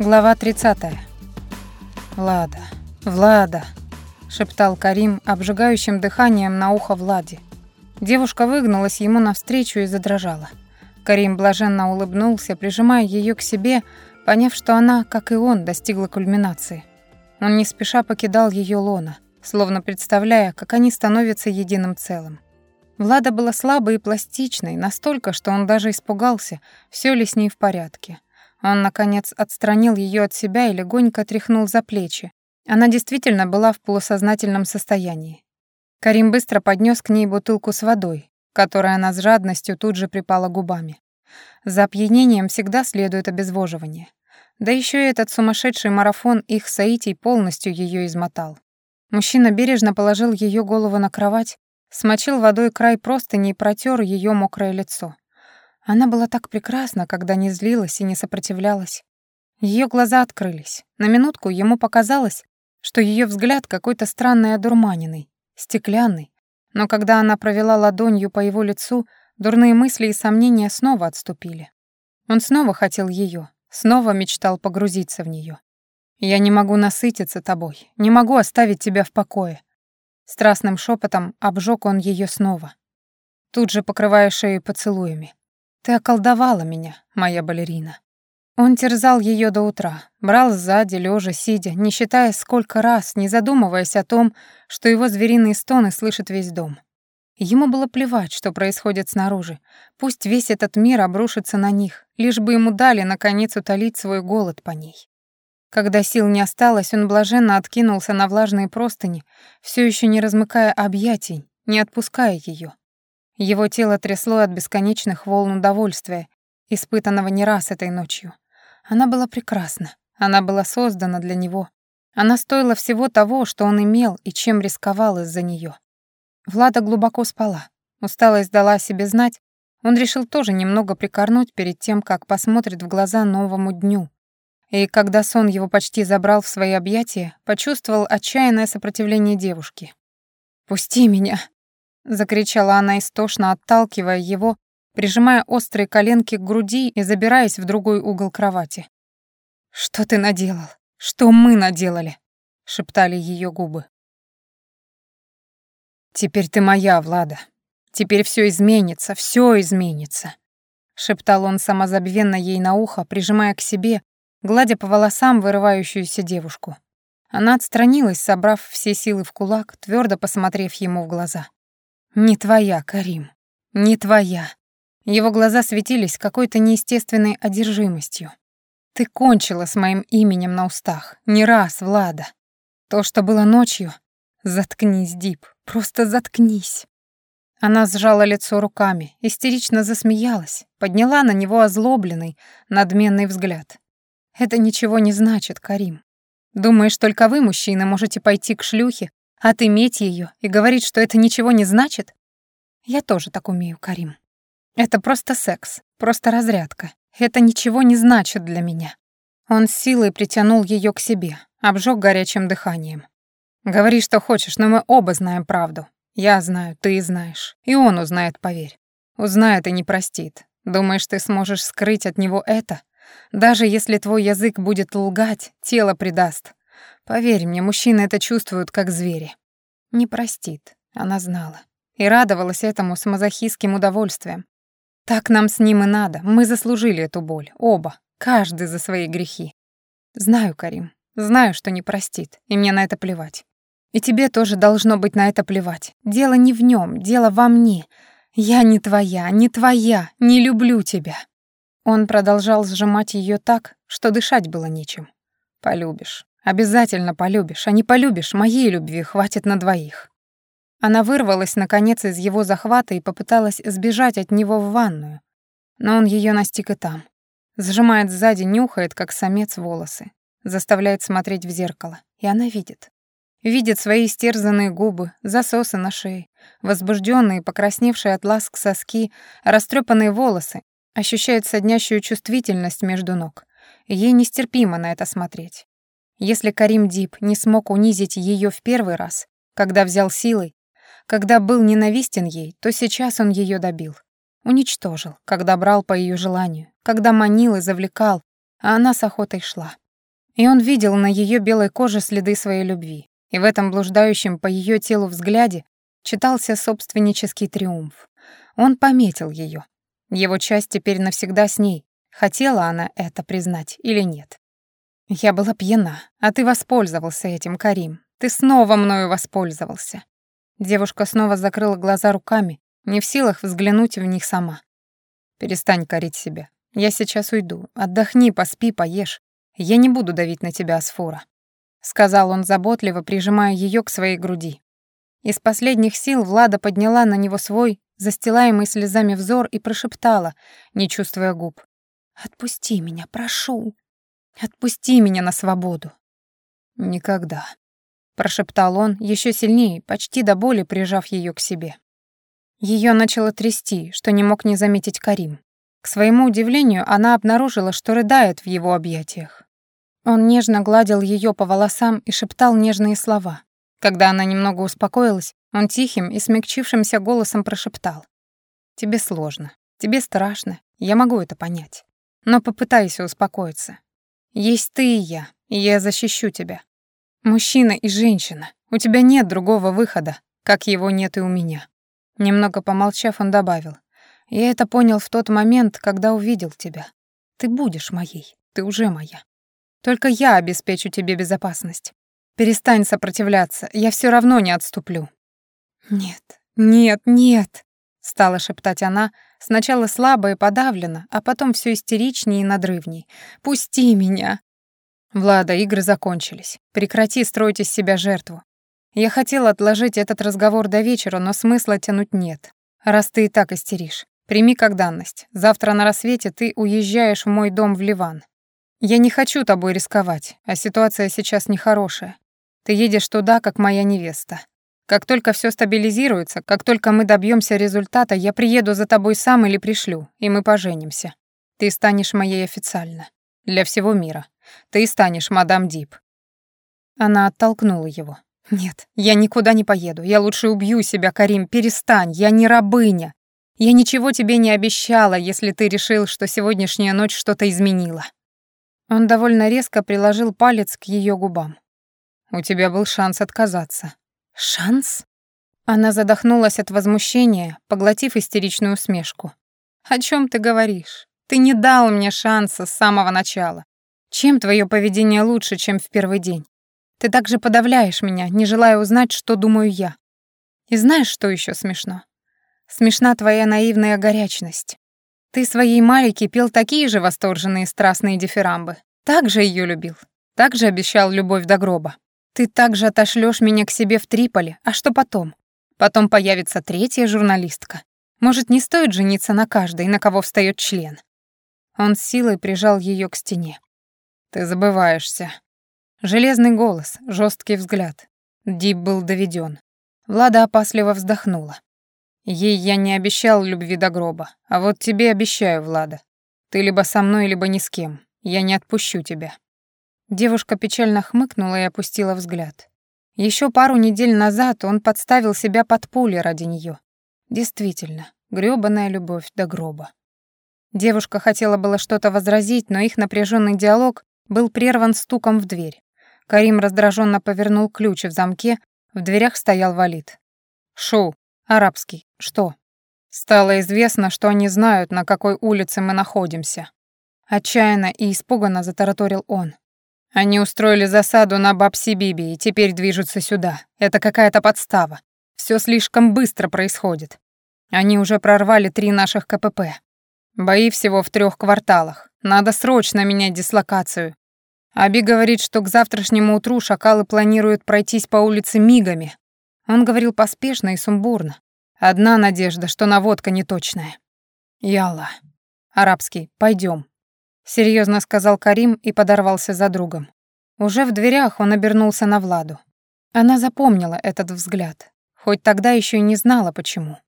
Глава 30. «Влада, Влада», — шептал Карим обжигающим дыханием на ухо Влади. Девушка выгнулась ему навстречу и задрожала. Карим блаженно улыбнулся, прижимая ее к себе, поняв, что она, как и он, достигла кульминации. Он не спеша покидал ее лона, словно представляя, как они становятся единым целым. Влада была слабой и пластичной, настолько, что он даже испугался, все ли с ней в порядке. Он, наконец, отстранил ее от себя и легонько тряхнул за плечи. Она действительно была в полусознательном состоянии. Карим быстро поднес к ней бутылку с водой, которой она с жадностью тут же припала губами. За опьянением всегда следует обезвоживание. Да еще и этот сумасшедший марафон их Саитий полностью ее измотал. Мужчина бережно положил ее голову на кровать, смочил водой край простыни и протер ее мокрое лицо. Она была так прекрасна, когда не злилась и не сопротивлялась. Ее глаза открылись. На минутку ему показалось, что ее взгляд какой-то странный одурманенный, стеклянный. Но когда она провела ладонью по его лицу, дурные мысли и сомнения снова отступили. Он снова хотел ее, снова мечтал погрузиться в нее. «Я не могу насытиться тобой, не могу оставить тебя в покое». Страстным шепотом обжег он ее снова, тут же покрывая шею поцелуями. Ты околдовала меня, моя балерина. Он терзал ее до утра, брал сзади, лежа, сидя, не считая сколько раз, не задумываясь о том, что его звериные стоны слышит весь дом. Ему было плевать, что происходит снаружи. Пусть весь этот мир обрушится на них, лишь бы ему дали, наконец, утолить свой голод по ней. Когда сил не осталось, он блаженно откинулся на влажные простыни, все еще не размыкая объятий, не отпуская ее. Его тело трясло от бесконечных волн удовольствия, испытанного не раз этой ночью. Она была прекрасна, она была создана для него. Она стоила всего того, что он имел и чем рисковал из-за нее. Влада глубоко спала. Усталость дала себе знать. Он решил тоже немного прикорнуть перед тем, как посмотрит в глаза новому дню. И когда сон его почти забрал в свои объятия, почувствовал отчаянное сопротивление девушки. «Пусти меня!» Закричала она истошно, отталкивая его, прижимая острые коленки к груди и забираясь в другой угол кровати. Что ты наделал? Что мы наделали? шептали ее губы. Теперь ты моя, Влада. Теперь все изменится, все изменится, шептал он самозабвенно ей на ухо, прижимая к себе, гладя по волосам вырывающуюся девушку. Она отстранилась, собрав все силы в кулак, твердо посмотрев ему в глаза. «Не твоя, Карим, не твоя». Его глаза светились какой-то неестественной одержимостью. «Ты кончила с моим именем на устах. Не раз, Влада. То, что было ночью... Заткнись, Дип, просто заткнись». Она сжала лицо руками, истерично засмеялась, подняла на него озлобленный, надменный взгляд. «Это ничего не значит, Карим. Думаешь, только вы, мужчины, можете пойти к шлюхе отыметь ее и говорить, что это ничего не значит? Я тоже так умею, Карим. Это просто секс, просто разрядка. Это ничего не значит для меня. Он силой притянул ее к себе, обжег горячим дыханием. Говори, что хочешь, но мы оба знаем правду. Я знаю, ты знаешь. И он узнает, поверь. Узнает и не простит. Думаешь, ты сможешь скрыть от него это? Даже если твой язык будет лгать, тело предаст. Поверь мне, мужчины это чувствуют как звери. Не простит, она знала. И радовалась этому с мазохистским удовольствием. Так нам с ним и надо, мы заслужили эту боль, оба, каждый за свои грехи. Знаю, Карим, знаю, что не простит, и мне на это плевать. И тебе тоже должно быть на это плевать. Дело не в нем, дело во мне. Я не твоя, не твоя, не люблю тебя. Он продолжал сжимать ее так, что дышать было нечем. Полюбишь, Обязательно полюбишь, а не полюбишь, моей любви хватит на двоих. Она вырвалась, наконец, из его захвата и попыталась сбежать от него в ванную. Но он ее настиг и там. Сжимает сзади, нюхает, как самец, волосы. Заставляет смотреть в зеркало. И она видит. Видит свои истерзанные губы, засосы на шее, возбужденные, покрасневшие от ласк соски, растрепанные волосы, ощущает соднящую чувствительность между ног. Ей нестерпимо на это смотреть. Если Карим Дип не смог унизить ее в первый раз, когда взял силой, когда был ненавистен ей, то сейчас он ее добил. Уничтожил, когда брал по ее желанию, когда манил и завлекал, а она с охотой шла. И он видел на ее белой коже следы своей любви. И в этом блуждающем по ее телу взгляде читался собственнический триумф. Он пометил ее. Его часть теперь навсегда с ней. Хотела она это признать или нет. Я была пьяна, а ты воспользовался этим, Карим. Ты снова мною воспользовался. Девушка снова закрыла глаза руками, не в силах взглянуть в них сама. Перестань корить себя. Я сейчас уйду. Отдохни, поспи, поешь. Я не буду давить на тебя, Асфора, сказал он заботливо, прижимая ее к своей груди. Из последних сил Влада подняла на него свой, застилаемый слезами взор и прошептала, не чувствуя губ: "Отпусти меня, прошу. Отпусти меня на свободу". Никогда, прошептал он еще сильнее, почти до боли прижав ее к себе. Ее начало трясти, что не мог не заметить Карим. К своему удивлению, она обнаружила, что рыдает в его объятиях. Он нежно гладил ее по волосам и шептал нежные слова. Когда она немного успокоилась, он тихим и смягчившимся голосом прошептал. «Тебе сложно, тебе страшно, я могу это понять. Но попытайся успокоиться. Есть ты и я, и я защищу тебя. Мужчина и женщина, у тебя нет другого выхода, как его нет и у меня. Немного помолчав, он добавил. «Я это понял в тот момент, когда увидел тебя. Ты будешь моей, ты уже моя. Только я обеспечу тебе безопасность. Перестань сопротивляться, я все равно не отступлю». «Нет, нет, нет», — стала шептать она, сначала слабо и подавленно, а потом все истеричнее и надрывней. «Пусти меня!» «Влада, игры закончились. Прекрати строить из себя жертву. Я хотела отложить этот разговор до вечера, но смысла тянуть нет. Раз ты и так истеришь. Прими как данность. Завтра на рассвете ты уезжаешь в мой дом в Ливан. Я не хочу тобой рисковать, а ситуация сейчас нехорошая. Ты едешь туда, как моя невеста. Как только все стабилизируется, как только мы добьемся результата, я приеду за тобой сам или пришлю, и мы поженимся. Ты станешь моей официально. Для всего мира. Ты станешь мадам Дип. Она оттолкнула его. «Нет, я никуда не поеду. Я лучше убью себя, Карим. Перестань, я не рабыня. Я ничего тебе не обещала, если ты решил, что сегодняшняя ночь что-то изменила». Он довольно резко приложил палец к ее губам. «У тебя был шанс отказаться». «Шанс?» Она задохнулась от возмущения, поглотив истеричную усмешку. «О чем ты говоришь? Ты не дал мне шанса с самого начала. Чем твое поведение лучше, чем в первый день? Ты также подавляешь меня, не желая узнать, что думаю я. И знаешь, что еще смешно? Смешна твоя наивная горячность. Ты своей Малике пел такие же восторженные страстные дифирамбы. Так же ее любил. Так же обещал любовь до гроба. Ты также отошлешь меня к себе в Триполи. А что потом? Потом появится третья журналистка. Может, не стоит жениться на каждой, на кого встает член? Он силой прижал ее к стене. Ты забываешься. Железный голос, жесткий взгляд. Дип был доведен. Влада опасливо вздохнула. Ей я не обещал любви до гроба, а вот тебе обещаю, Влада. Ты либо со мной, либо ни с кем. Я не отпущу тебя. Девушка печально хмыкнула и опустила взгляд. Еще пару недель назад он подставил себя под пули ради нее. Действительно, грёбаная любовь до гроба. Девушка хотела было что-то возразить, но их напряженный диалог был прерван стуком в дверь. Карим раздраженно повернул ключ в замке, в дверях стоял валид. «Шу, арабский, что?» «Стало известно, что они знают, на какой улице мы находимся». Отчаянно и испуганно затараторил он. «Они устроили засаду на Бабси-Биби и теперь движутся сюда. Это какая-то подстава. Все слишком быстро происходит. Они уже прорвали три наших КПП. Бои всего в трех кварталах. Надо срочно менять дислокацию. Аби говорит, что к завтрашнему утру шакалы планируют пройтись по улице мигами. Он говорил поспешно и сумбурно. Одна надежда, что наводка неточная. «Ялла, арабский, пойдем, серьезно сказал Карим и подорвался за другом. Уже в дверях он обернулся на Владу. Она запомнила этот взгляд, хоть тогда еще и не знала почему.